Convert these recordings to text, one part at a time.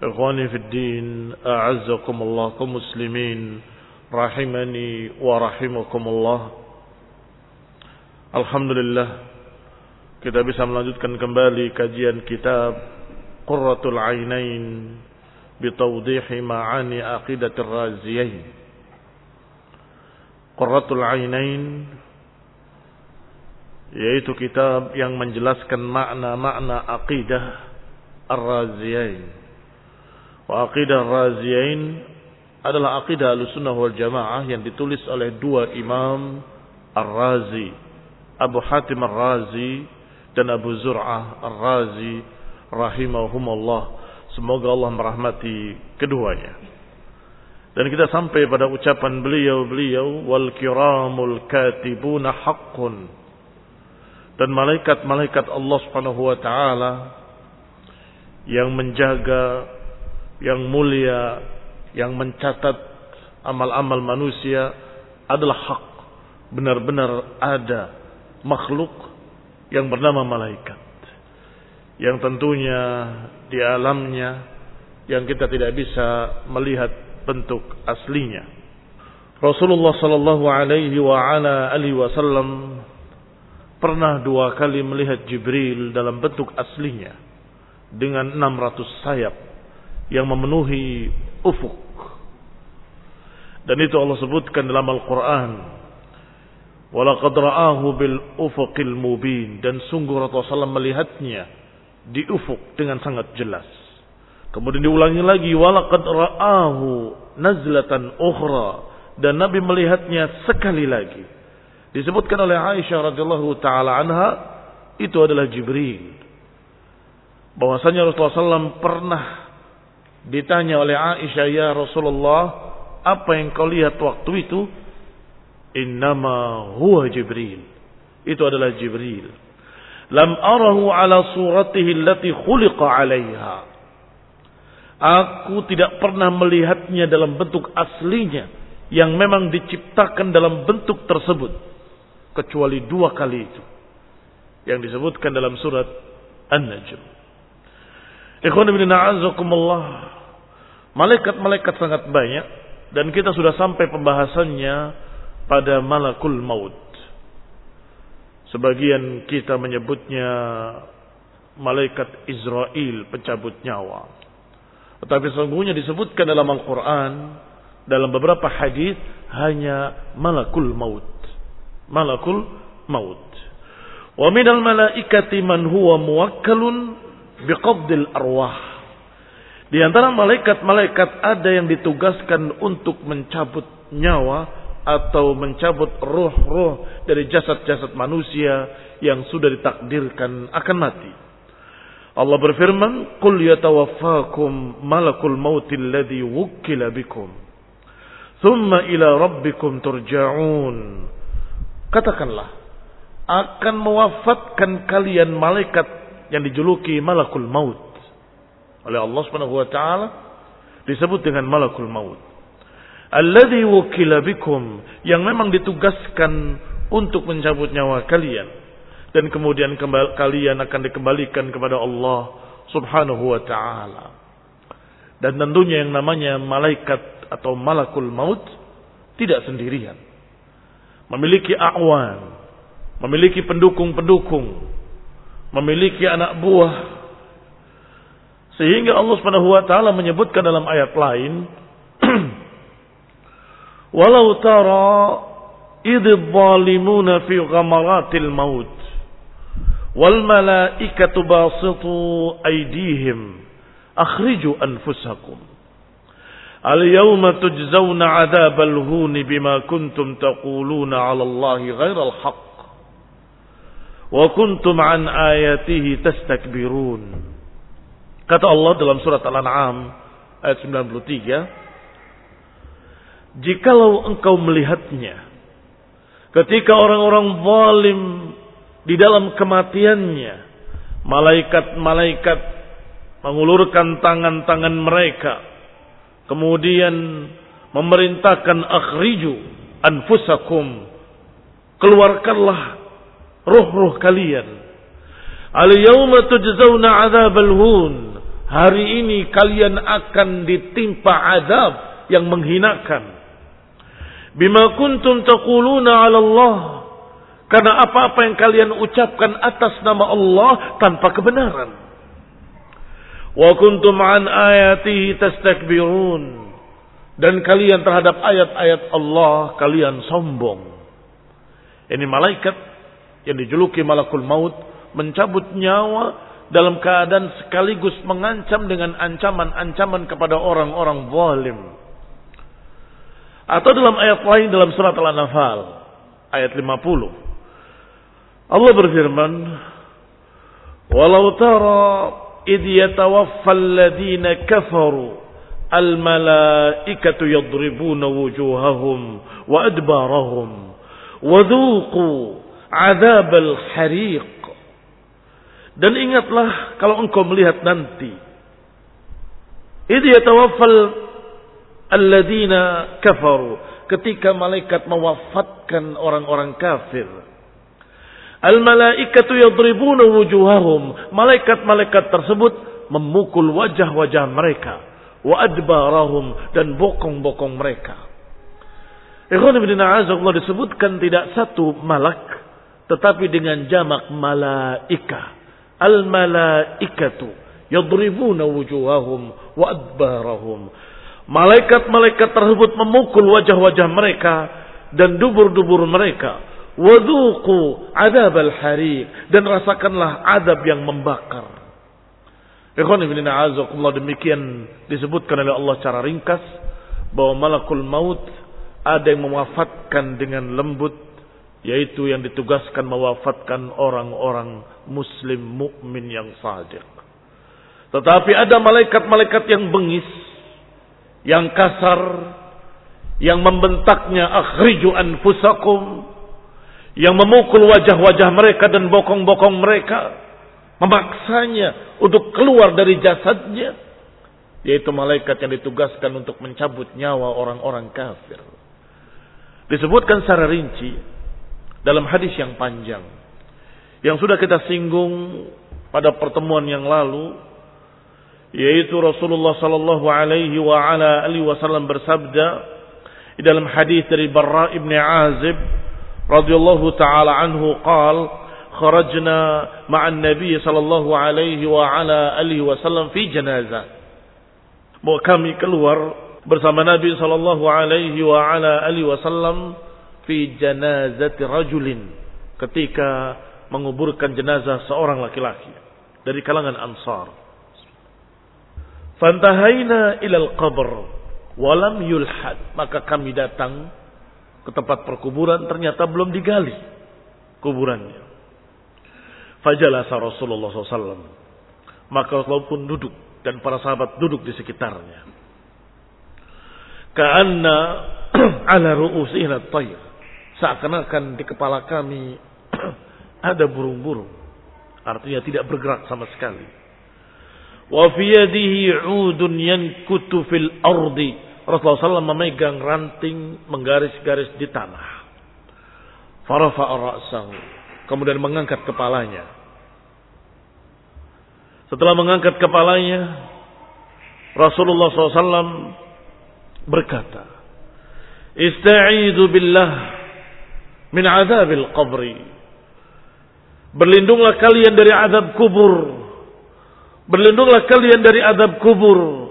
Ikhwani fi din, a'azzakumullah kaum muslimin, rahimani wa rahimakumullah. Alhamdulillah kita bisa melanjutkan kembali kajian kitab Qurratul Ainain bitawdihi ma'ani aqidatir raziyain. Qurratul Ainain yaitu kitab yang menjelaskan makna-makna aqidah ar-raziyain. Wa aqidah Ar-Raziyain adalah aqidah Ahlussunnah wal Jamaah yang ditulis oleh dua imam Ar-Razi, Abu Hatim Ar-Razi dan Abu Zur'ah Ar-Razi rahimahumullah. Semoga Allah merahmati keduanya. Dan kita sampai pada ucapan beliau-beliau wal kiramul katibuna haqqun dan malaikat-malaikat Allah Subhanahu wa taala yang menjaga yang mulia yang mencatat amal-amal manusia adalah hak. Benar-benar ada makhluk yang bernama malaikat. Yang tentunya di alamnya yang kita tidak bisa melihat bentuk aslinya. Rasulullah sallallahu alaihi wa ala alihi wasallam pernah dua kali melihat Jibril dalam bentuk aslinya dengan 600 sayap yang memenuhi ufuk. Dan itu Allah sebutkan dalam Al-Quran. Walaqad ra'ahu bil ufuqil mubin. Dan sungguh Rasulullah SAW melihatnya di ufuk dengan sangat jelas. Kemudian diulangi lagi. Walaqad ra'ahu nazlatan ukhra. Dan Nabi melihatnya sekali lagi Disebutkan oleh Aisyah radhiyallahu taala anha itu adalah Jibril. Bahwasanya Rasulullah SAW pernah ditanya oleh Aisyah ya Rasulullah apa yang kau lihat waktu itu? Innama huwa Jibril. Itu adalah Jibril. Lam arahu ala suratihi allati khuliqa alaiha. Aku tidak pernah melihatnya dalam bentuk aslinya yang memang diciptakan dalam bentuk tersebut kecuali dua kali itu yang disebutkan dalam surat An-Najm. Ikhwan ibn a'azakumullah. Malaikat-malaikat sangat banyak dan kita sudah sampai pembahasannya pada malakul maut. Sebagian kita menyebutnya malaikat Israel pencabut nyawa. Tetapi sesungguhnya disebutkan dalam Al-Quran dalam beberapa hadis hanya malakul maut malakul maut. Wa minal malaikati man huwa muwakkalun biqabdil arwah. Di antara malaikat-malaikat ada yang ditugaskan untuk mencabut nyawa atau mencabut roh-roh dari jasad-jasad manusia yang sudah ditakdirkan akan mati. Allah berfirman, "Qul yatawaffakum malakul mautil ladzi wukkila bikum. Thumma ila rabbikum turja'un." Katakanlah, akan mewafatkan kalian malaikat yang dijuluki malakul maut. Oleh Allah Subhanahu wa taala disebut dengan malakul maut. Alladhi wukila bikum yang memang ditugaskan untuk mencabut nyawa kalian dan kemudian kembali, kalian akan dikembalikan kepada Allah Subhanahu wa taala. Dan tentunya yang namanya malaikat atau malakul maut tidak sendirian memiliki awan, memiliki pendukung-pendukung, memiliki anak buah. Sehingga Allah Subhanahu wa taala menyebutkan dalam ayat lain, "Walau tara idh zalimuna fi ghamaratil maut wal malaikatu basitu aydihim akhriju anfusakum." اليوم تجزون عذاب الهون بما كنتم تقولون على الله غير الحق وكنتم عن آياته تستكبرون kata Allah dalam surat Al-An'am ayat 93 jikalau engkau melihatnya ketika orang-orang zalim di dalam kematiannya malaikat-malaikat mengulurkan tangan-tangan mereka kemudian memerintahkan akhriju anfusakum keluarkanlah ruh-ruh kalian. Al yawma tujzauna adzabal hun hari ini kalian akan ditimpa azab yang menghinakan bima kuntum taquluna 'ala Allah karena apa-apa yang kalian ucapkan atas nama Allah tanpa kebenaran. Wa kuntum an ayatihi tastakbirun. Dan kalian terhadap ayat-ayat Allah kalian sombong. Ini malaikat yang dijuluki malakul maut mencabut nyawa dalam keadaan sekaligus mengancam dengan ancaman-ancaman kepada orang-orang zalim. Atau dalam ayat lain dalam surat Al-Anfal ayat 50. Allah berfirman, "Walau tara id yatawaffa alladhina kafaru al-malaikatu yadribuna wujuhahum wa adbarahum wa dhuqu adzab al-hariq." Dan ingatlah kalau engkau melihat nanti id yatawaffal alladhina kafaru ketika malaikat mewafatkan orang-orang kafir Al-malaikatu yadribuna wujuhahum. Malaikat-malaikat tersebut memukul wajah-wajah mereka. Wa adbarahum. Dan bokong-bokong mereka. Ikhwan ibn disebutkan tidak satu malak. Tetapi dengan jamak malaika. Al-malaikatu yadribuna wujuhahum wa adbarahum. Malaikat-malaikat tersebut memukul wajah-wajah mereka dan dubur-dubur mereka Wadhuku adab al-hariq. Dan rasakanlah adab yang membakar. Ikhwan ibn a'azakumullah demikian disebutkan oleh Allah secara ringkas. Bahwa malakul maut ada yang mewafatkan dengan lembut. Yaitu yang ditugaskan mewafatkan orang-orang muslim mukmin yang sadiq. Tetapi ada malaikat-malaikat yang bengis. Yang kasar. Yang membentaknya akhriju anfusakum yang memukul wajah-wajah mereka dan bokong-bokong mereka, memaksanya untuk keluar dari jasadnya, yaitu malaikat yang ditugaskan untuk mencabut nyawa orang-orang kafir. Disebutkan secara rinci dalam hadis yang panjang yang sudah kita singgung pada pertemuan yang lalu yaitu Rasulullah sallallahu alaihi wa ala alihi wasallam bersabda dalam hadis dari Barra ibn Azib radhiyallahu taala anhu qal kharajna ma'an nabi sallallahu alaihi wa ala alihi wasallam fi janazah bahwa kami keluar bersama Nabi sallallahu alaihi wa ala alihi wasallam fi janazati rajulin ketika menguburkan jenazah seorang laki-laki dari kalangan Ansar. Fantahaina ilal qabr walam yulhad. Maka kami datang ke tempat perkuburan ternyata belum digali kuburannya. Fajalasa Rasulullah SAW. Maka Rasulullah pun duduk dan para sahabat duduk di sekitarnya. Karena ala ru'usihna tayr. Seakan-akan di kepala kami ada burung-burung. Artinya tidak bergerak sama sekali. Wa fi yadihi 'udun yankutu fil ardi Rasulullah SAW memegang ranting menggaris-garis di tanah. Farafa'a ra'sahu. Kemudian mengangkat kepalanya. Setelah mengangkat kepalanya, Rasulullah SAW berkata, Ista'idu billah min azabil qabri. Berlindunglah kalian dari azab kubur. Berlindunglah kalian dari azab kubur.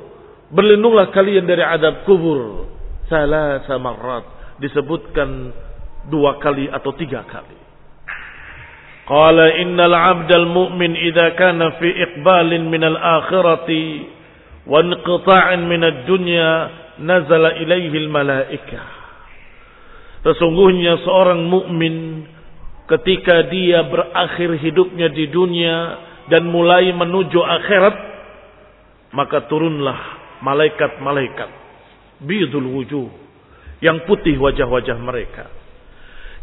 Berlindunglah kalian dari adab kubur. Salah samarat. Disebutkan dua kali atau tiga kali. Qala innal abdal mu'min idha kana fi iqbalin minal akhirati wa inqita'in minad dunya nazala ilaihi malaikah. Sesungguhnya seorang mukmin ketika dia berakhir hidupnya di dunia dan mulai menuju akhirat maka turunlah malaikat-malaikat bidul wujuh yang putih wajah-wajah mereka.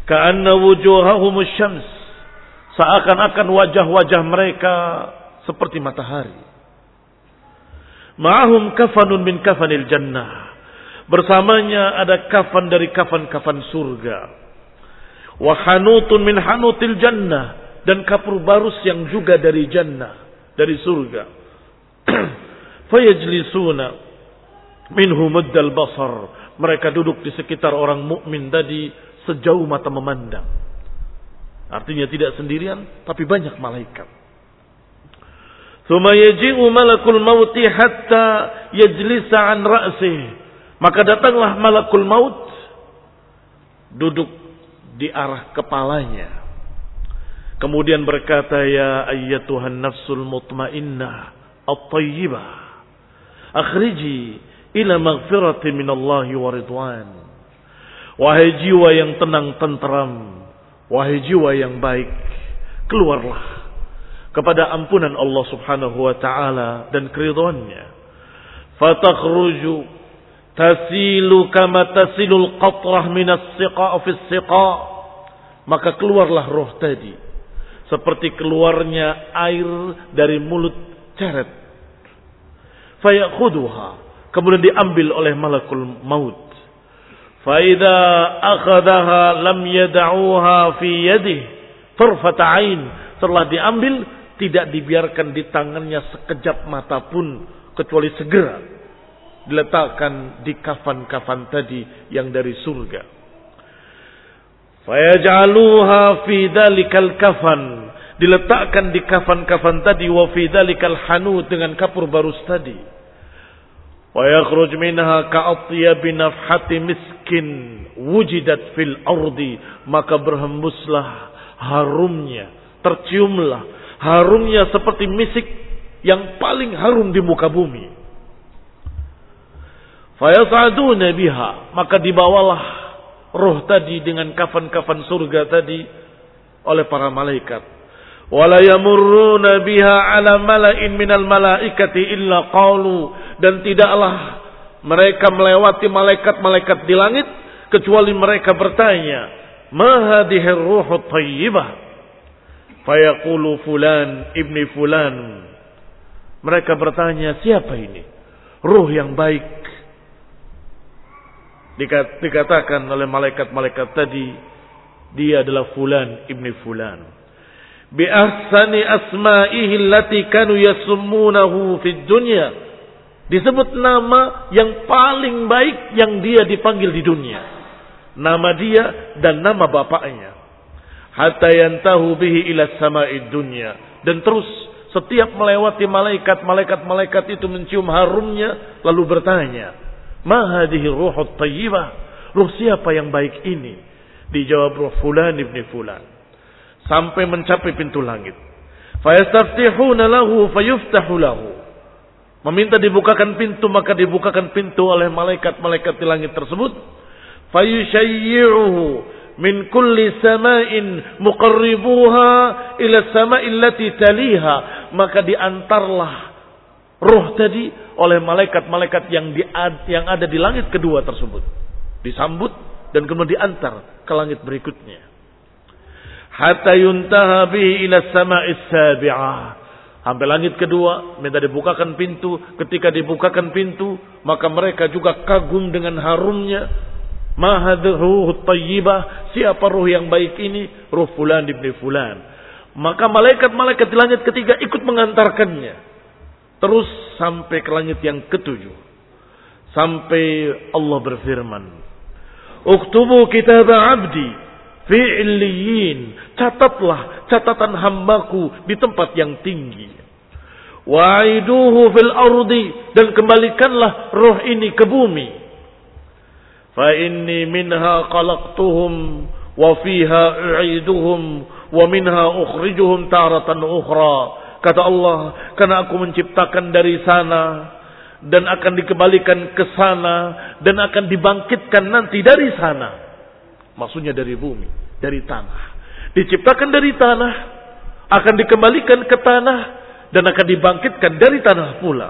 Ka'anna wujuhahum syams seakan-akan wajah-wajah mereka seperti matahari. Ma'ahum kafanun min kafanil jannah bersamanya ada kafan dari kafan-kafan surga wa hanutun min hanutil jannah. Dan kapur barus yang juga dari jannah dari surga. Fayajlisuna minhu muddal basar. Mereka duduk di sekitar orang mukmin tadi sejauh mata memandang. Artinya tidak sendirian tapi banyak malaikat. Thumma yaji'u malakul mauti hatta yajlisa an ra'sih. Maka datanglah malakul maut duduk di arah kepalanya. Kemudian berkata, Ya ayyatuhan nafsul mutmainnah at-tayyibah. Akhriji ila maghfirati minallahi wa ridwan. Wahai jiwa yang tenang tentram. Wahai jiwa yang baik. Keluarlah kepada ampunan Allah Subhanahu wa taala dan keridhaannya. Fatakhruju tasilu kama tasilul qatrah min as-siqa fi as-siqa. Maka keluarlah roh tadi seperti keluarnya air dari mulut ceret. Fayakhudhuha kemudian diambil oleh malakul maut. Faida akhadaha lam yad'uha fi yadihi tarfata ain. Setelah diambil tidak dibiarkan di tangannya sekejap mata pun kecuali segera diletakkan di kafan-kafan tadi yang dari surga. Fayaj'aluha fi dalikal kafan diletakkan di kafan-kafan tadi wa fi dalikal hanu dengan kapur barus tadi. Wa yakhruj minha ka'atyabi nafhati miskin wujidat fil ardi maka berhembuslah harumnya terciumlah harumnya seperti misik yang paling harum di muka bumi. Fayasaduna biha, maka dibawalah roh tadi dengan kafan-kafan surga tadi oleh para malaikat. Wala yamurruna biha ala mala'in minal malaikati illa qalu dan tidaklah mereka melewati malaikat-malaikat di langit kecuali mereka bertanya, "Ma hadhihi ruhu thayyibah?" Fayaqulu fulan ibni fulan. Mereka bertanya, siapa ini? Ruh yang baik. Dikatakan oleh malaikat-malaikat tadi, dia adalah fulan ibni fulan. Bi ahsani asma'ihi allati kanu yasumunahu fid dunya. Disebut nama yang paling baik yang dia dipanggil di dunia. Nama dia dan nama bapaknya hatta yantahu bihi ila sama'id dunya dan terus setiap melewati malaikat malaikat malaikat itu mencium harumnya lalu bertanya ma hadhihi ruhut tayyibah ruh siapa yang baik ini? Dijawab ruh fulan ibni fulan. Sampai mencapai pintu langit. Fayastaftihuna lahu fayuftahu lahu. Meminta dibukakan pintu maka dibukakan pintu oleh malaikat-malaikat di langit tersebut. Fayushayyi'uhu min kulli sama'in muqarribuha ila sama'il lati taliha. Maka diantarlah roh tadi oleh malaikat-malaikat yang di, yang ada di langit kedua tersebut disambut dan kemudian diantar ke langit berikutnya hatta yuntaha bihi ila sama'is sabi'ah sampai langit kedua minta dibukakan pintu ketika dibukakan pintu maka mereka juga kagum dengan harumnya Mahadruh tayyibah. Siapa ruh yang baik ini? Ruh fulan ibni fulan. Maka malaikat-malaikat di langit ketiga ikut mengantarkannya. Terus sampai ke langit yang ketujuh. Sampai Allah berfirman. Uktubu kitab abdi fi. Catatlah catatan hambaku di tempat yang tinggi. Wa'iduhu fil ardi. Dan kembalikanlah roh ini ke bumi fa inni minha khalaqtuhum wa fiha u'iduhum wa minha ukhrijuhum taratan ukhra kata Allah karena aku menciptakan dari sana dan akan dikembalikan ke sana dan akan dibangkitkan nanti dari sana maksudnya dari bumi dari tanah diciptakan dari tanah akan dikembalikan ke tanah dan akan dibangkitkan dari tanah pula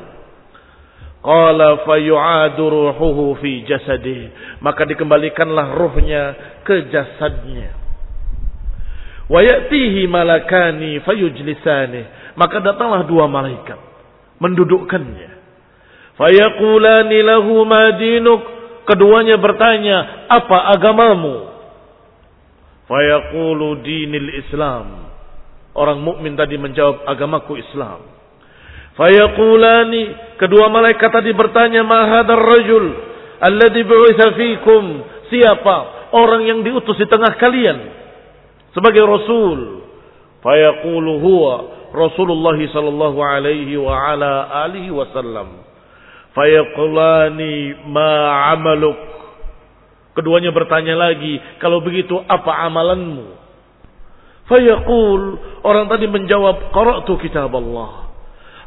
Qala fayu'adu ruhuhu fi jasadih. Maka dikembalikanlah ruhnya ke jasadnya. Wa ya'tihi malakani fayujlisani. Maka datanglah dua malaikat. Mendudukkannya. Fayaqulani lahu ma dinuk. Keduanya bertanya, apa agamamu? Fayaqulu dinil Islam. Orang mukmin tadi menjawab, agamaku Islam. Fayaqulani kedua malaikat tadi bertanya mahadar rajul alladhi bu'itha fikum siapa orang yang diutus di tengah kalian sebagai rasul fayaqulu huwa Rasulullah sallallahu alaihi wa ala alihi wasallam fayaqulani ma amaluk keduanya bertanya lagi kalau begitu apa amalanmu fayaqul orang tadi menjawab qara'tu kitab Allah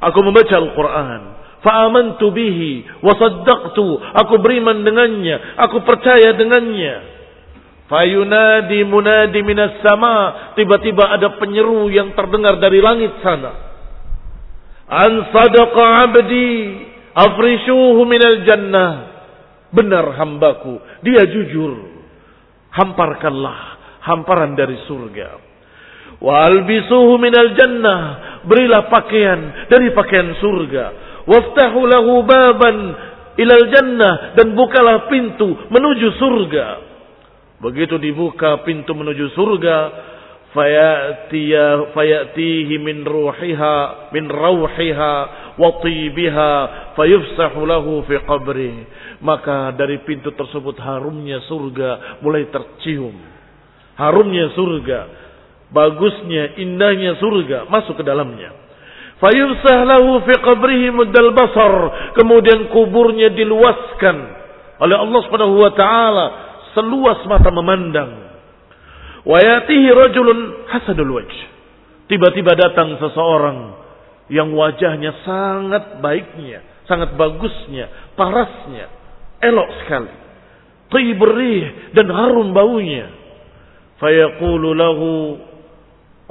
Aku membaca Al-Quran. Fa'amantu bihi. Wasaddaqtu. Aku beriman dengannya. Aku percaya dengannya. Fayunadi munadi minas sama. Tiba-tiba ada penyeru yang terdengar dari langit sana. An sadaqa abdi. Afrishuhu minal jannah. Benar hambaku. Dia jujur. Hamparkanlah. Hamparan dari surga. Wa albisuhu minal jannah. Berilah pakaian dari pakaian surga. Waftahu lahu baban ilal jannah. Dan bukalah pintu menuju surga. Begitu dibuka pintu menuju surga. Fayatihi min ruhiha, min rawhiha, wa tibiha, fayufsahu lahu fi qabri. Maka dari pintu tersebut harumnya surga mulai tercium. Harumnya surga bagusnya, indahnya surga masuk ke dalamnya. Fayufsah lahu fi qabrihi muddal basar. Kemudian kuburnya diluaskan oleh Allah Subhanahu wa taala seluas mata memandang. Wa yatihi rajulun hasanul wajh. Tiba-tiba datang seseorang yang wajahnya sangat baiknya, sangat bagusnya, parasnya, elok sekali. Thayyib dan harum baunya. Fayaqulu lahu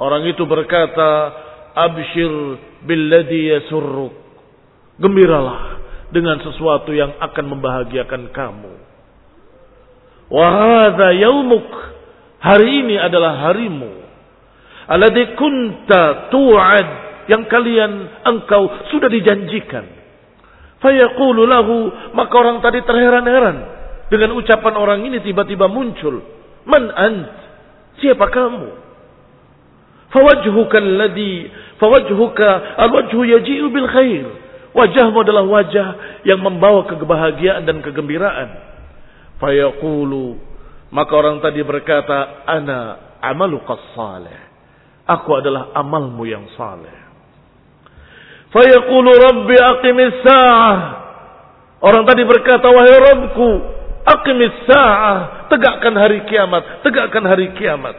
Orang itu berkata, Abshir billadhi yasurruk. Gembiralah dengan sesuatu yang akan membahagiakan kamu. Wahada yaumuk. Hari ini adalah harimu. Alladhi kunta tu'ad. Yang kalian, engkau sudah dijanjikan. Fayaqulu lahu. Maka orang tadi terheran-heran. Dengan ucapan orang ini tiba-tiba muncul. Man ant? Siapa kamu? Fawajhuka alladhi fawajhuka alwajhu yaji'u bil khair. Wajahmu adalah wajah yang membawa kebahagiaan dan kegembiraan. Fayaqulu maka orang tadi berkata, "Ana amaluka salih." Aku adalah amalmu yang saleh. Fayaqulu Rabbi aqimis sa'ah. Orang tadi berkata, "Wahai Rabbku, aqimis sa'ah." Tegakkan hari kiamat, tegakkan hari kiamat.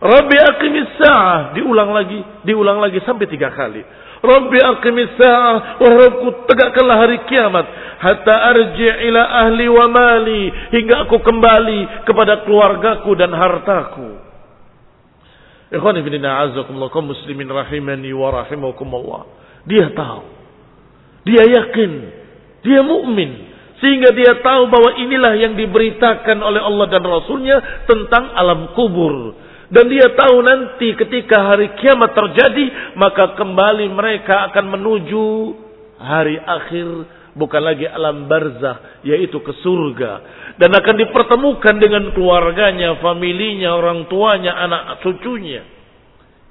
Rabbi aqimis sa'ah. Diulang lagi, diulang lagi sampai tiga kali. Rabbi aqimis sa'ah. Wahai Rabbku, tegakkanlah hari kiamat. Hatta arji' ila ahli wa mali. Hingga aku kembali kepada keluargaku dan hartaku. Ikhwan ibn a'azakumullah. Kau muslimin rahimani wa rahimakumullah. Dia tahu. Dia yakin. Dia mukmin. Sehingga dia tahu bahwa inilah yang diberitakan oleh Allah dan Rasulnya tentang alam kubur dan dia tahu nanti ketika hari kiamat terjadi, maka kembali mereka akan menuju hari akhir, bukan lagi alam barzah, yaitu ke surga. Dan akan dipertemukan dengan keluarganya, familinya, orang tuanya, anak cucunya.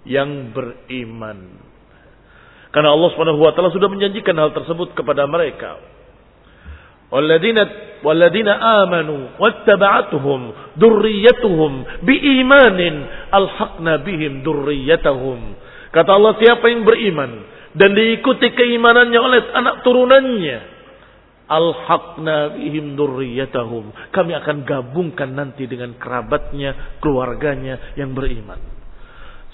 Yang beriman. Karena Allah SWT sudah menjanjikan hal tersebut kepada mereka. Walladzina walladzina amanu wattaba'atuhum dzurriyyatuhum biimanin alhaqna bihim dzurriyyatahum. Kata Allah siapa yang beriman dan diikuti keimanannya oleh anak turunannya alhaqna bihim dzurriyyatahum. Kami akan gabungkan nanti dengan kerabatnya, keluarganya yang beriman.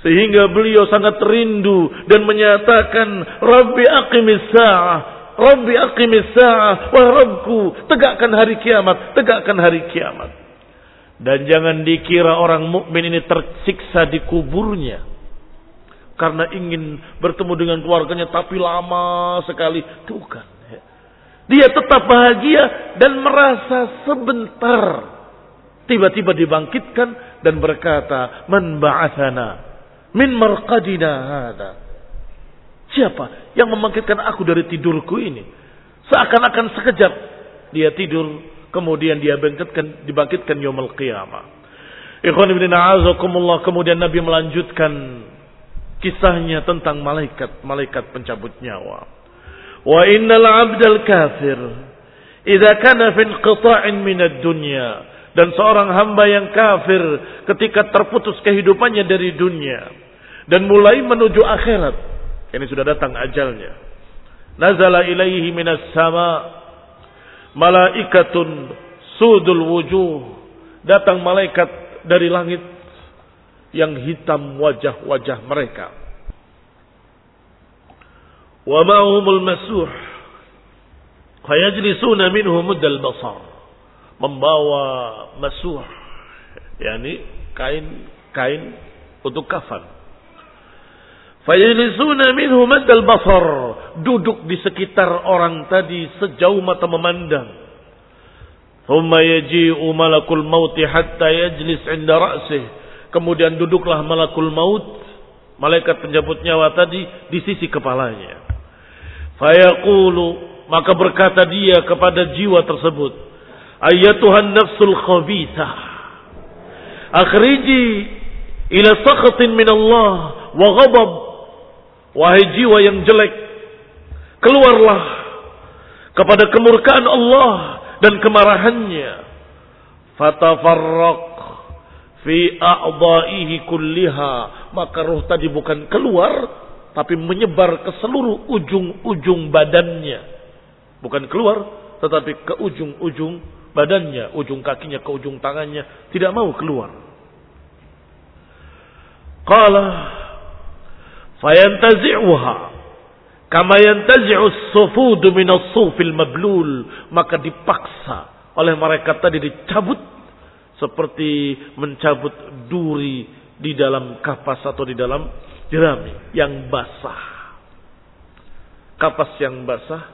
Sehingga beliau sangat rindu dan menyatakan, Rabbi aqimis sa'ah, Rabbi aqimis sa'ah. Wah Rabbku, tegakkan hari kiamat, tegakkan hari kiamat. Dan jangan dikira orang mukmin ini tersiksa di kuburnya. Karena ingin bertemu dengan keluarganya tapi lama sekali. Bukan. Dia tetap bahagia dan merasa sebentar. Tiba-tiba dibangkitkan dan berkata, Man ba'athana min marqadina hada. Siapa yang membangkitkan aku dari tidurku ini? Seakan-akan sekejap dia tidur, kemudian dia bangkitkan, dibangkitkan yaumul qiyamah. Ikhwan ibn a'azakumullah, kemudian Nabi melanjutkan kisahnya tentang malaikat, malaikat pencabut nyawa. Wa innal 'abdal kafir idza kana fi inqita'in min ad-dunya dan seorang hamba yang kafir ketika terputus kehidupannya dari dunia dan mulai menuju akhirat ini sudah datang ajalnya. Nazala ilaihi minas sama malaikatun sudul wujuh datang malaikat dari langit yang hitam wajah-wajah mereka. Wa ma'humul masuh fayajlisuna minhu muddal basar. Membawa masuh yakni kain kain untuk kafan fayajlisuna minhu muddal basar. Duduk di sekitar orang tadi sejauh mata memandang. Thumma yaji'u malakul maut hatta yajlis 'inda ra'sih. Kemudian duduklah malakul maut malaikat penjemput nyawa tadi di sisi kepalanya. Fayaqulu maka berkata dia kepada jiwa tersebut, "Ayyatuhan nafsul khabithah, akhriji ila sakhatin min Allah wa ghadab." Wahai jiwa yang jelek, keluarlah kepada kemurkaan Allah dan kemarahannya. Fatafarraq fi a'dha'ihi kulliha, maka ruh tadi bukan keluar tapi menyebar ke seluruh ujung-ujung badannya. Bukan keluar, tetapi ke ujung-ujung badannya, ujung kakinya ke ujung tangannya, tidak mau keluar. Qala fayantazi'uha kama yantazi'u as-sufud min as-sufil mablul, maka dipaksa oleh mereka tadi dicabut seperti mencabut duri di dalam kapas atau di dalam jerami yang basah. Kapas yang basah,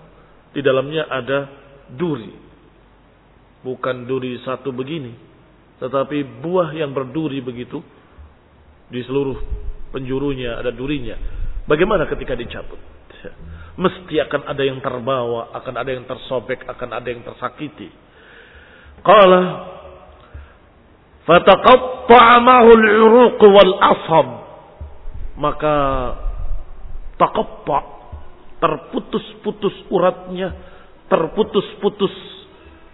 di dalamnya ada duri. Bukan duri satu begini, tetapi buah yang berduri begitu. Di seluruh penjurunya ada durinya. Bagaimana ketika dicabut? Mesti akan ada yang terbawa, akan ada yang tersobek, akan ada yang tersakiti. Qala fataqatta'a al-uruq wal asab maka takappa terputus-putus uratnya, terputus-putus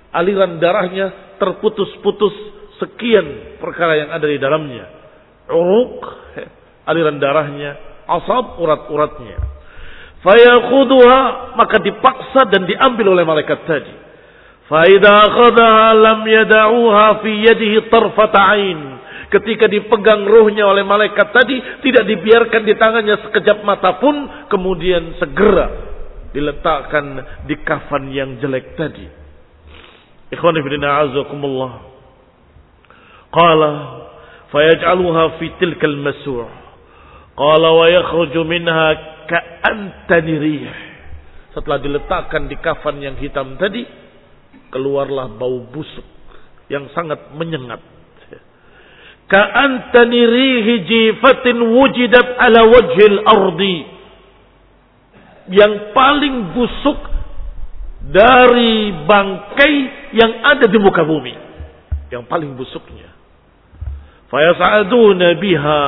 aliran darahnya, terputus-putus sekian perkara yang ada di dalamnya. Uruk, aliran darahnya, asab urat-uratnya. Fayakhudhuha maka dipaksa dan diambil oleh malaikat tadi. Faida akhadha lam yada'uha fi yadihi tarfata ain ketika dipegang ruhnya oleh malaikat tadi tidak dibiarkan di tangannya sekejap mata pun kemudian segera diletakkan di kafan yang jelek tadi. Ikhwan fillah a'azakumullah. Qala fayaj'aluha fi tilkal mas'u'. Qala wa yakhruju minha ka'antani rih. Setelah diletakkan di kafan yang hitam tadi, keluarlah bau busuk yang sangat menyengat. Ka'antani rihi jifatin wujidat ala wajhil ardi. Yang paling busuk dari bangkai yang ada di muka bumi. Yang paling busuknya. Fayas'aduna biha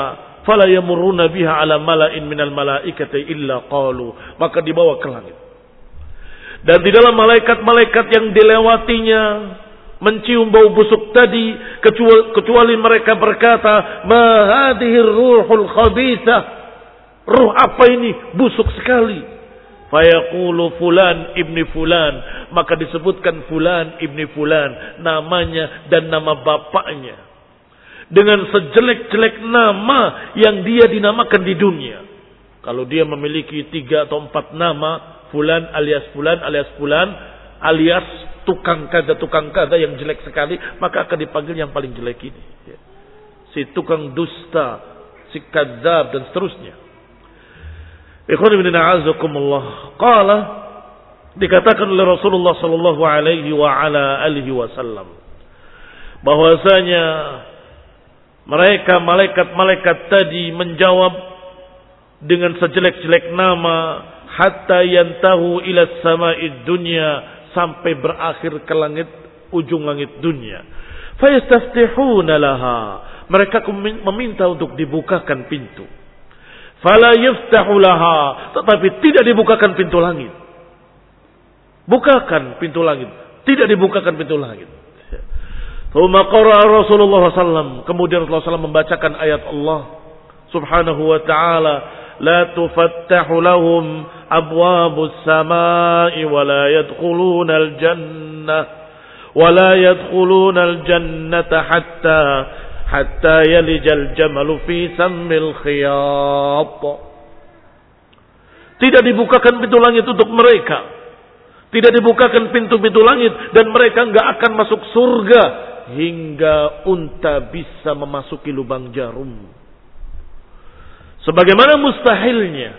fala yamurruna biha ala mala'in minal malaikati illa qalu. Maka dibawa ke langit. Dan di dalam malaikat-malaikat yang dilewatinya mencium bau busuk tadi kecuali, kecuali mereka berkata ma ruhul khabithah ruh apa ini? Busuk sekali. Fayaqulu fulan ibni fulan. Maka disebutkan fulan ibni fulan. Namanya dan nama bapaknya dengan sejelek-jelek nama yang dia dinamakan di dunia. Kalau dia memiliki tiga atau empat nama fulan alias fulan alias fulan alias tukang kada tukang kada yang jelek sekali maka akan dipanggil yang paling jelek ini. Ya. si tukang dusta si kadzab dan seterusnya. Ikhwan ibn a'azakumullah. Qala dikatakan oleh Rasulullah sallallahu alaihi wa ala alihi wasallam bahwasanya mereka malaikat-malaikat tadi menjawab dengan sejelek-jelek nama hatta yantahu ila sama'id dunya sampai berakhir ke langit ujung langit dunia. Fayastaftihuna laha. Mereka meminta untuk dibukakan pintu. Fala yuftahu laha. Tetapi tidak dibukakan pintu langit. Bukakan pintu langit. Tidak dibukakan pintu langit. Thumma qara'a Rasulullah SAW. Kemudian Rasulullah SAW membacakan ayat Allah subhanahu wa ta'ala. La tufattahu lahum abwabus samai wa la yadkhuluna al-jannah. Wa la yadkhuluna al-jannata hatta hatta yalijal jamalu fi sammil khiyat. Tidak dibukakan pintu langit untuk mereka tidak dibukakan pintu-pintu langit dan mereka nggak akan masuk surga hingga unta bisa memasuki lubang jarum. Sebagaimana mustahilnya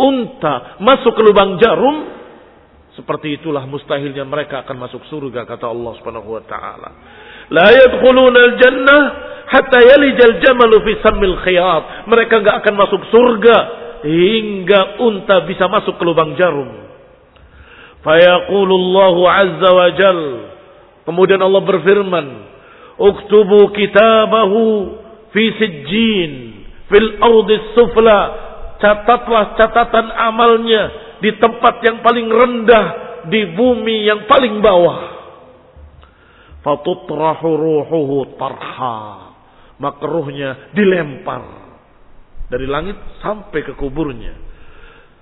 unta masuk ke lubang jarum, seperti itulah mustahilnya mereka akan masuk surga kata Allah Subhanahu wa taala. La yadkhuluna al-jannah hatta yalijal jamalu fi sammil khiyat. Mereka nggak akan masuk surga hingga unta bisa masuk ke lubang jarum. Fayaqulu Allah Azza wa Jal. Kemudian Allah berfirman, "Uktubu kitabahu fi sijjin fil ardi sufla." Catatlah catatan amalnya di tempat yang paling rendah di bumi yang paling bawah. Fatutrahu ruhuhu tarha. Maka ruhnya dilempar dari langit sampai ke kuburnya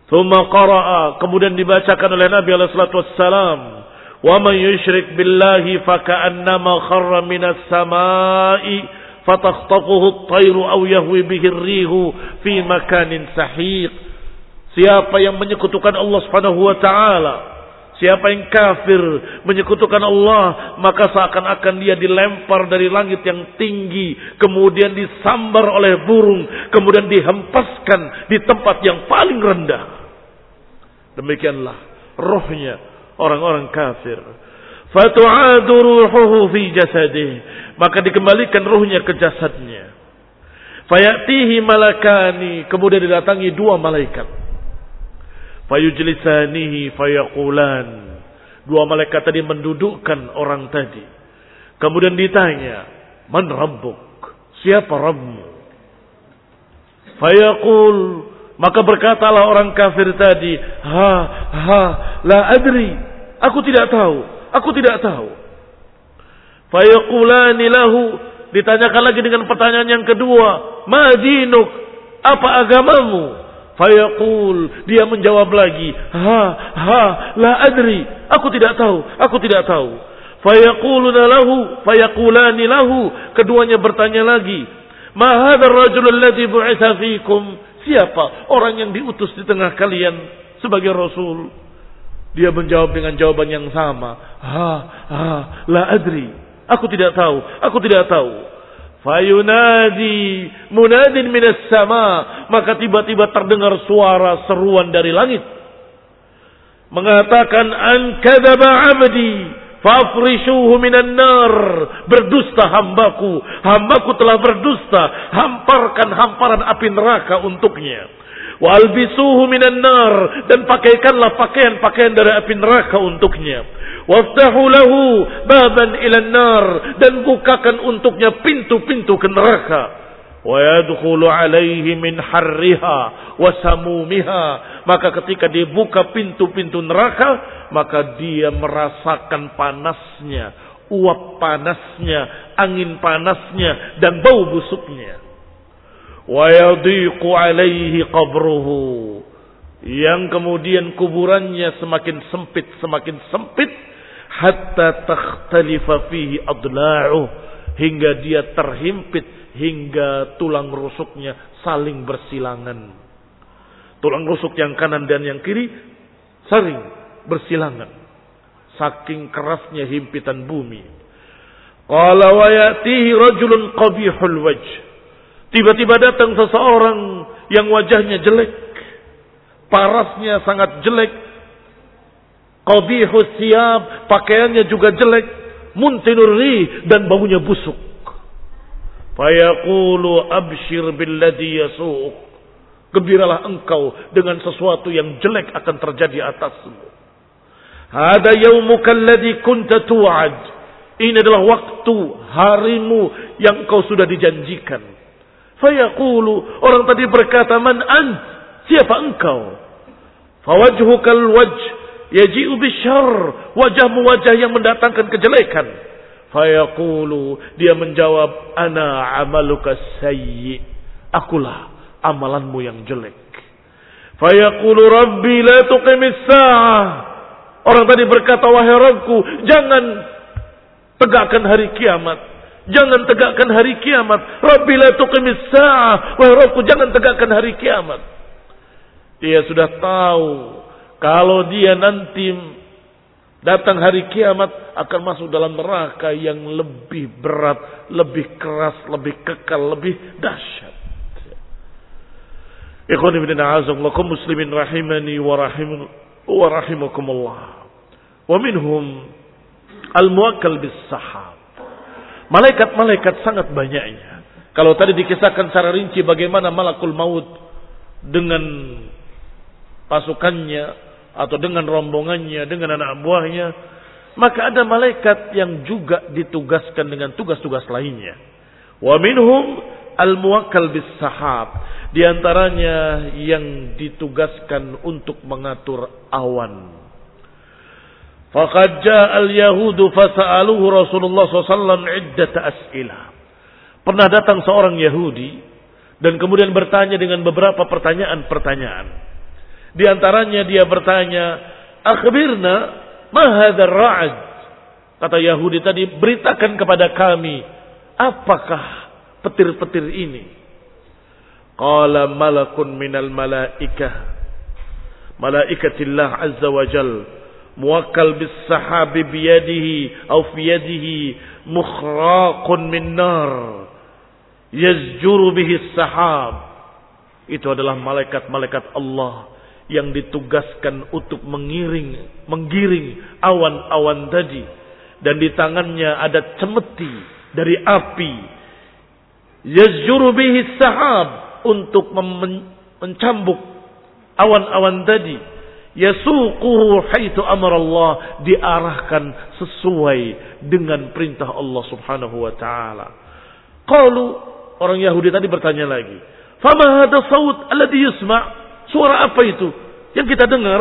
Thumma qara'a kemudian dibacakan oleh Nabi alaihi salatu man yusyrik billahi faka'annama kharra minas samai fatakhtafuhu at-tayru aw yahwi bihi ar-rihu fi makanin sahiq siapa yang menyekutukan Allah Subhanahu wa taala Siapa yang kafir menyekutukan Allah, maka seakan-akan dia dilempar dari langit yang tinggi, kemudian disambar oleh burung, kemudian dihempaskan di tempat yang paling rendah. Demikianlah rohnya orang-orang kafir. Fatu'adu ruhuhu fi jasadih. Maka dikembalikan ruhnya ke jasadnya. Fayatihi malakani. Kemudian didatangi dua malaikat. Fayujlisanihi fayaqulan. Dua malaikat tadi mendudukkan orang tadi. Kemudian ditanya. Man rabbuk? Siapa Rabbmu? Fayaqul maka berkatalah orang kafir tadi, ha ha la adri, aku tidak tahu, aku tidak tahu. Fayaqulani lahu, ditanyakan lagi dengan pertanyaan yang kedua, ma dinuk, apa agamamu? Fayaqul, dia menjawab lagi, ha ha la adri, aku tidak tahu, aku tidak tahu. Fayaquluna lahu, fayaqulani lahu, keduanya bertanya lagi, ma hadzal rajul alladhi bu'itha fikum? Siapa orang yang diutus di tengah kalian sebagai rasul? Dia menjawab dengan jawaban yang sama. Ha, ha, la adri. Aku tidak tahu. Aku tidak tahu. Fayunadi munadin minas sama. Maka tiba-tiba terdengar suara seruan dari langit. Mengatakan, An kadaba abdi. Fafrishuhu minan nar. Berdusta hambaku. Hambaku telah berdusta. Hamparkan hamparan api neraka untuknya. Wa albisuhu minan nar. Dan pakaikanlah pakaian-pakaian dari api neraka untuknya. Waftahu lahu baban ilan nar. Dan bukakan untuknya pintu-pintu ke neraka ويدخل عليه min harriha wa samumiha maka ketika dibuka pintu-pintu neraka maka dia merasakan panasnya uap panasnya angin panasnya dan bau busuknya wa alaihi qabruhu yang kemudian kuburannya semakin sempit semakin sempit hatta takhtalifa fihi adla'uh hingga dia terhimpit hingga tulang rusuknya saling bersilangan. Tulang rusuk yang kanan dan yang kiri saling bersilangan. Saking kerasnya himpitan bumi. Qala wa ya'tihi rajulun qabihul wajh. Tiba-tiba datang seseorang yang wajahnya jelek. Parasnya sangat jelek. qabihu siyab, pakaiannya juga jelek, muntinur dan baunya busuk. Fayaqulu abshir billadhi yasu'uk. Gembiralah engkau dengan sesuatu yang jelek akan terjadi atasmu. Hada yaumuka alladhi kunta tu'ad. Ini adalah waktu harimu yang kau sudah dijanjikan. Fayaqulu, orang tadi berkata, "Man ant?" Siapa engkau? Fawajhukal wajh yaji'u bisyarr. Wajahmu wajah yang mendatangkan kejelekan. Fayaqulu, dia menjawab, "Ana amaluka sayyi." Akulah amalanmu yang jelek. Fayaqulu, "Rabbi la tuqimis sa'ah." Orang tadi berkata, "Wahai Rabbku, jangan tegakkan hari kiamat." Jangan tegakkan hari kiamat. Rabbi la tuqimis sa'ah. Wahai Rabbku, jangan tegakkan hari kiamat. Dia sudah tahu kalau dia nanti datang hari kiamat akan masuk dalam neraka yang lebih berat, lebih keras, lebih kekal, lebih dahsyat. Ikhwan ibn a'azakum muslimin rahimani wa rahim wa rahimakumullah. Wa minhum al-muwakkal bis sahab. Malaikat-malaikat sangat banyaknya. Kalau tadi dikisahkan secara rinci bagaimana malakul maut dengan pasukannya atau dengan rombongannya, dengan anak buahnya, maka ada malaikat yang juga ditugaskan dengan tugas-tugas lainnya. Wa minhum al-muwakkal bis sahab. Di antaranya yang ditugaskan untuk mengatur awan. Faqad al yahudu fasa'aluhu Rasulullah SAW iddata as'ilah. Pernah datang seorang Yahudi dan kemudian bertanya dengan beberapa pertanyaan-pertanyaan. Di antaranya dia bertanya, "Akhbirna ma hadzal ra'd?" Kata Yahudi tadi, "Beritakan kepada kami, apakah petir-petir ini?" Qala malakun minal malaikah. Malaikatillah azza wa jalla muwakkal bis sahabi biyadihi aw fi yadihi mukhraqun min nar yazjuru bihi sahab. Itu adalah malaikat-malaikat Allah yang ditugaskan untuk mengiring menggiring awan-awan tadi. Dan di tangannya ada cemeti dari api. Yazjuru bihi sahab untuk mencambuk awan-awan tadi yasuquhu haitsu Allah diarahkan sesuai dengan perintah Allah Subhanahu wa taala. Qalu orang Yahudi tadi bertanya lagi, "Fama hada saut alladhi yusma'?" Suara apa itu yang kita dengar?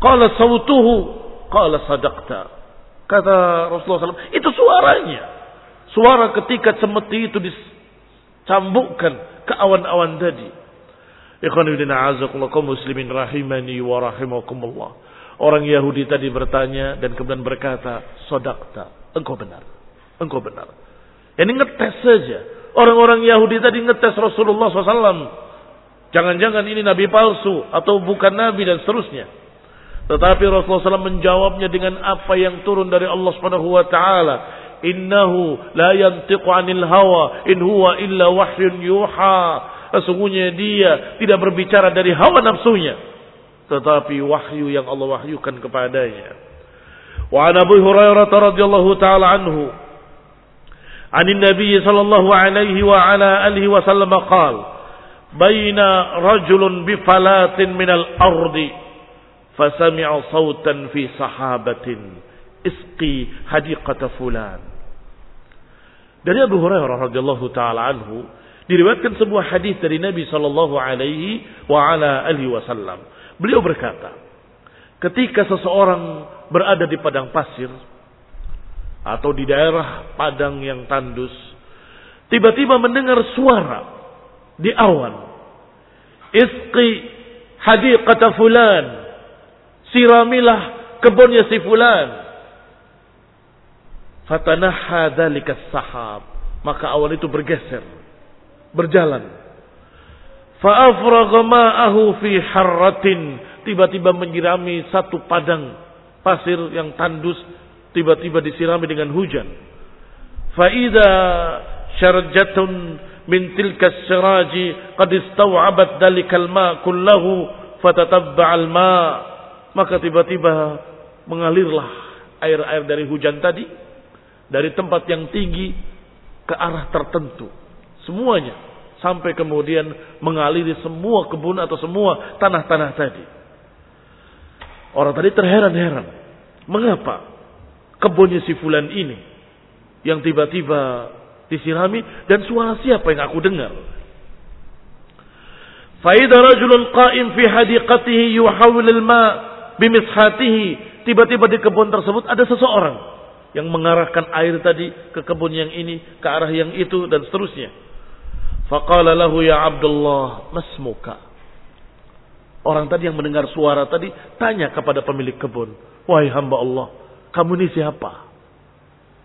Qala sautuhu qala sadaqta. Kata Rasulullah SAW, itu suaranya. Suara ketika cemeti itu dicambukkan ke awan-awan tadi. Ikhwanudina azakullakum muslimin rahimani wa rahimakumullah. Orang Yahudi tadi bertanya dan kemudian berkata, Sodakta, engkau benar. Engkau benar. Ini ngetes saja. Orang-orang Yahudi tadi ngetes Rasulullah SAW. Jangan-jangan ini nabi palsu atau bukan nabi dan seterusnya. Tetapi Rasulullah SAW menjawabnya dengan apa yang turun dari Allah Subhanahu wa taala. Innahu la yantiqu 'anil hawa in huwa illa wahyun yuha. Sesungguhnya dia tidak berbicara dari hawa nafsunya. Tetapi wahyu yang Allah wahyukan kepadanya. Wa an Abu Hurairah radhiyallahu taala anhu. عن النبي صلى الله عليه وعلى آله وسلم قال بين رجل بفلاة من الأرض فسمع صوتا في صحابة اسقي حديقة فلان dari Abu Hurairah radhiyallahu taala anhu Diriwayatkan sebuah hadis dari Nabi Shallallahu Alaihi wa ala alihi Wasallam. Beliau berkata, ketika seseorang berada di padang pasir atau di daerah padang yang tandus, tiba-tiba mendengar suara di awan. Isqi hadiqata fulan. Siramilah kebunnya si fulan. Fatanaha dzalika sahab. Maka awan itu bergeser berjalan. Fa'afragha fi harratin. Tiba-tiba menyirami satu padang pasir yang tandus. Tiba-tiba disirami dengan hujan. Fa'idha syarjatun min tilka syaraji qad istaw'abat dalikal ma' kullahu fatatabba'al ma' maka tiba-tiba mengalirlah air-air dari hujan tadi dari tempat yang tinggi ke arah tertentu. Semuanya sampai kemudian mengaliri semua kebun atau semua tanah-tanah tadi. Orang tadi terheran-heran. Mengapa kebunnya si fulan ini yang tiba-tiba disirami dan suara siapa yang aku dengar? Faida rajulun qa'im fi hadiqatihi yuhawil al-ma' bimishatihi. Tiba-tiba di kebun tersebut ada seseorang yang mengarahkan air tadi ke kebun yang ini, ke arah yang itu dan seterusnya. Faqala lahu ya Abdullah, masmuka. Orang tadi yang mendengar suara tadi tanya kepada pemilik kebun, "Wahai hamba Allah, kamu ini siapa?"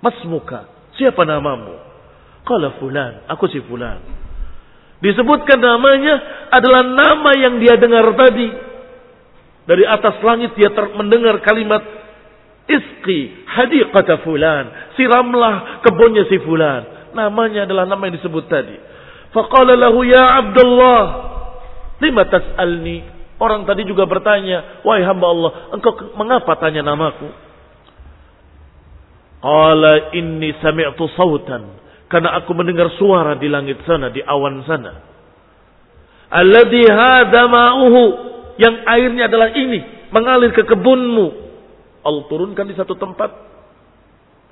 Masmuka, siapa namamu? Qala fulan, aku si fulan. Disebutkan namanya adalah nama yang dia dengar tadi. Dari atas langit dia mendengar kalimat Iski hadiqata fulan. Siramlah kebunnya si fulan. Namanya adalah nama yang disebut tadi. Faqala lahu ya Abdullah. Lima tas'alni. Orang tadi juga bertanya. Wahai hamba Allah. Engkau mengapa tanya namaku? Qala inni sami'tu sawtan. Karena aku mendengar suara di langit sana. Di awan sana. Alladhi hadha ma'uhu. Yang airnya adalah ini. Mengalir ke kebunmu Allah turunkan di satu tempat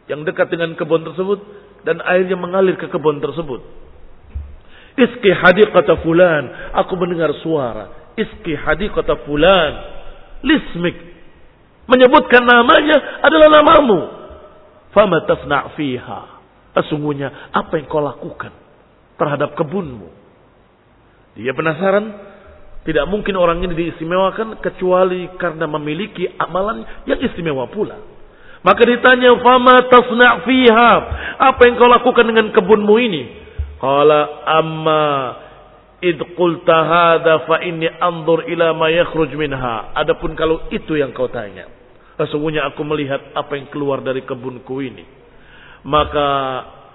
yang dekat dengan kebun tersebut dan airnya mengalir ke kebun tersebut. Iski hadiqata fulan. Aku mendengar suara. Iski hadiqata fulan. Lismik. Menyebutkan namanya adalah namamu. Fama tafna' fiha. Sesungguhnya apa yang kau lakukan terhadap kebunmu. Dia penasaran tidak mungkin orang ini diistimewakan kecuali karena memiliki amalan yang istimewa pula. Maka ditanya, "Fama tasna' fiha?" Apa yang kau lakukan dengan kebunmu ini? Qala amma id qulta hadha fa inni anzur ila ma yakhruj minha. Adapun kalau itu yang kau tanya, sesungguhnya aku melihat apa yang keluar dari kebunku ini. Maka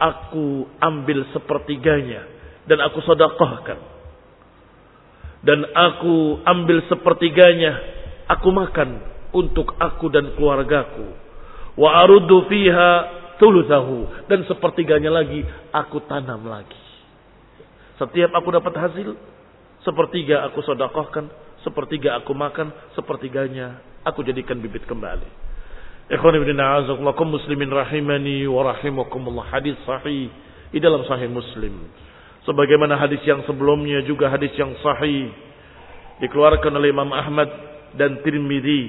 aku ambil sepertiganya dan aku sedekahkan dan aku ambil sepertiganya aku makan untuk aku dan keluargaku wa aruddu fiha thuluthahu dan sepertiganya lagi aku tanam lagi setiap aku dapat hasil sepertiga aku sedekahkan sepertiga aku makan sepertiganya aku jadikan bibit kembali Ikhwan ibn muslimin rahimani wa rahimakumullah hadis sahih di dalam sahih Muslim Sebagaimana hadis yang sebelumnya juga hadis yang sahih. Dikeluarkan oleh Imam Ahmad dan Tirmidzi.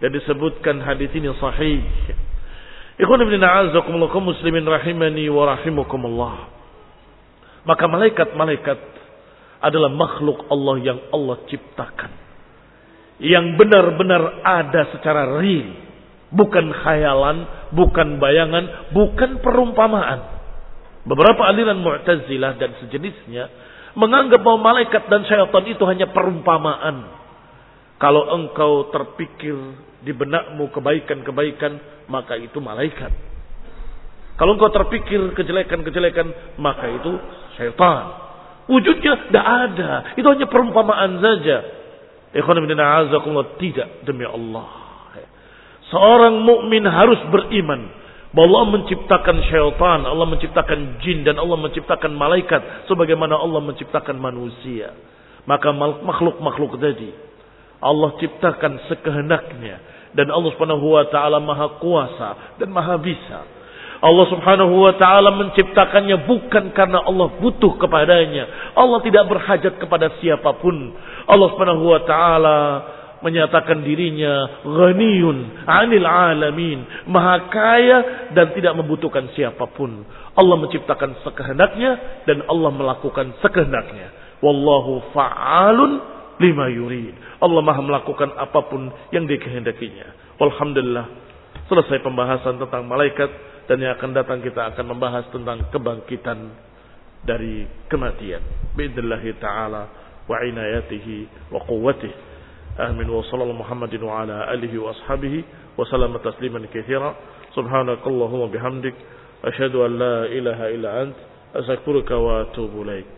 Dan disebutkan hadis ini sahih. Ikhwan ibn a'azakumullah muslimin rahimani wa rahimakumullah. Maka malaikat-malaikat adalah makhluk Allah yang Allah ciptakan. Yang benar-benar ada secara real. Bukan khayalan, bukan bayangan, bukan perumpamaan. Beberapa aliran Mu'tazilah dan sejenisnya menganggap bahwa malaikat dan syaitan itu hanya perumpamaan. Kalau engkau terpikir di benakmu kebaikan-kebaikan, maka itu malaikat. Kalau engkau terpikir kejelekan-kejelekan, maka itu syaitan. Wujudnya tidak ada. Itu hanya perumpamaan saja. Tidak demi Allah. Seorang mukmin harus beriman bahwa Allah menciptakan syaitan, Allah menciptakan jin dan Allah menciptakan malaikat sebagaimana Allah menciptakan manusia. Maka makhluk-makhluk tadi Allah ciptakan sekehendaknya dan Allah Subhanahu wa taala Maha Kuasa dan Maha Bisa. Allah Subhanahu wa taala menciptakannya bukan karena Allah butuh kepadanya. Allah tidak berhajat kepada siapa pun. Allah Subhanahu wa taala menyatakan dirinya ghaniyun 'anil alamin, maha kaya dan tidak membutuhkan siapa pun. Allah menciptakan sekehendaknya dan Allah melakukan sekehendaknya. Wallahu fa'alun lima yurid. Allah maha melakukan apa pun yang dikehendakinya. Alhamdulillah. Selesai pembahasan tentang malaikat dan yang akan datang kita akan membahas tentang kebangkitan dari kematian. Bismillahi taala wa inayatihi wa quwwatihi. Amin wa sallallahu Muhammadin wa ala alihi wa ashabihi wa sallam tasliman katsira. Subhanakallahumma bihamdik asyhadu an la ilaha illa ant astaghfiruka wa atubu ilaik.